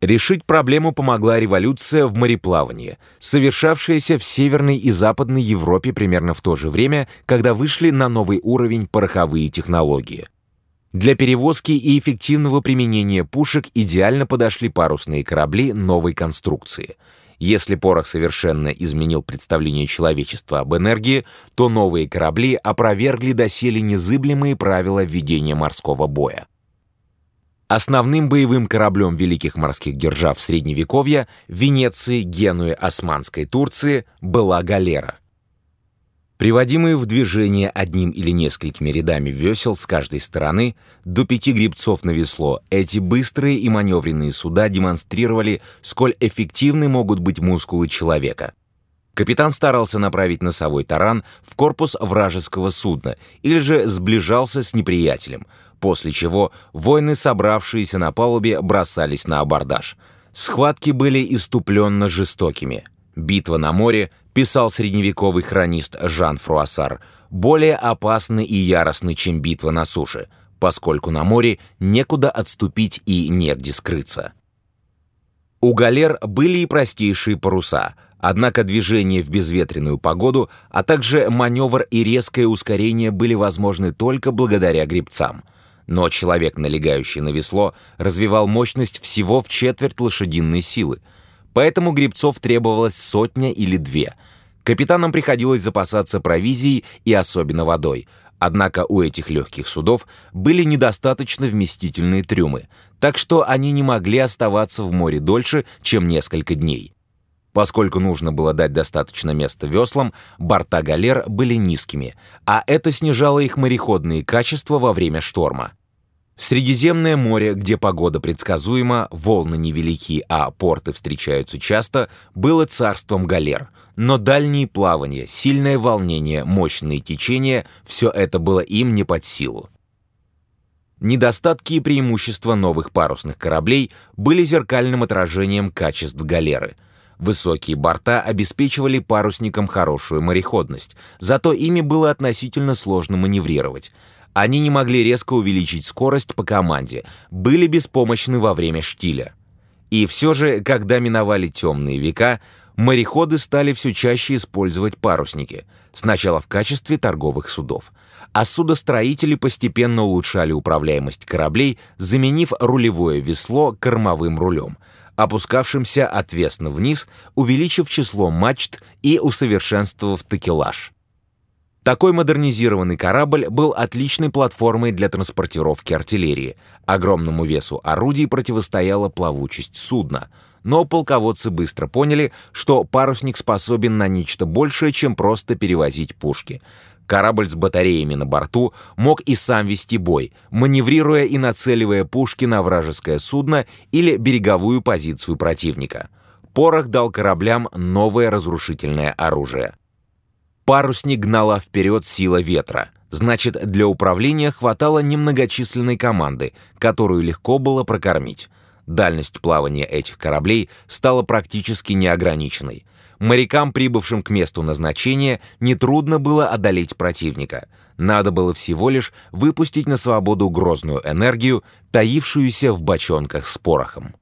Решить проблему помогла революция в мореплавании, совершавшаяся в Северной и Западной Европе примерно в то же время, когда вышли на новый уровень пороховые технологии. Для перевозки и эффективного применения пушек идеально подошли парусные корабли новой конструкции. Если порох совершенно изменил представление человечества об энергии, то новые корабли опровергли доселе незыблемые правила ведения морского боя. Основным боевым кораблем великих морских держав Средневековья Венеции, Генуи, Османской Турции была галера. Приводимые в движение одним или несколькими рядами весел с каждой стороны, до пяти грибцов на весло, эти быстрые и маневренные суда демонстрировали, сколь эффективны могут быть мускулы человека. Капитан старался направить носовой таран в корпус вражеского судна или же сближался с неприятелем – после чего воины, собравшиеся на палубе, бросались на абордаж. Схватки были иступленно жестокими. «Битва на море», писал средневековый хронист Жан Фруассар, более опасны и яростны, чем битва на суше, поскольку на море некуда отступить и негде скрыться. У галер были и простейшие паруса, однако движение в безветренную погоду, а также маневр и резкое ускорение были возможны только благодаря гребцам – но человек, налегающий на весло, развивал мощность всего в четверть лошадиной силы. Поэтому гребцов требовалось сотня или две. Капитанам приходилось запасаться провизией и особенно водой. Однако у этих легких судов были недостаточно вместительные трюмы, так что они не могли оставаться в море дольше, чем несколько дней. Поскольку нужно было дать достаточно места веслам, борта галер были низкими, а это снижало их мореходные качества во время шторма. Средиземное море, где погода предсказуема, волны невелики, а порты встречаются часто, было царством галер. Но дальние плавания, сильное волнение, мощные течения — все это было им не под силу. Недостатки и преимущества новых парусных кораблей были зеркальным отражением качеств галеры — Высокие борта обеспечивали парусникам хорошую мореходность, зато ими было относительно сложно маневрировать. Они не могли резко увеличить скорость по команде, были беспомощны во время штиля. И все же, когда миновали темные века, мореходы стали все чаще использовать парусники, сначала в качестве торговых судов. А судостроители постепенно улучшали управляемость кораблей, заменив рулевое весло кормовым рулем – опускавшимся отвесно вниз, увеличив число мачт и усовершенствовав такелаж. Такой модернизированный корабль был отличной платформой для транспортировки артиллерии. Огромному весу орудий противостояла плавучесть судна. Но полководцы быстро поняли, что парусник способен на нечто большее, чем просто перевозить пушки. Корабль с батареями на борту мог и сам вести бой, маневрируя и нацеливая пушки на вражеское судно или береговую позицию противника. Порох дал кораблям новое разрушительное оружие. Парусник гнала вперед сила ветра. Значит, для управления хватало немногочисленной команды, которую легко было прокормить. Дальность плавания этих кораблей стала практически неограниченной – Морякам, прибывшим к месту назначения, нетрудно было одолеть противника. Надо было всего лишь выпустить на свободу грозную энергию, таившуюся в бочонках с порохом.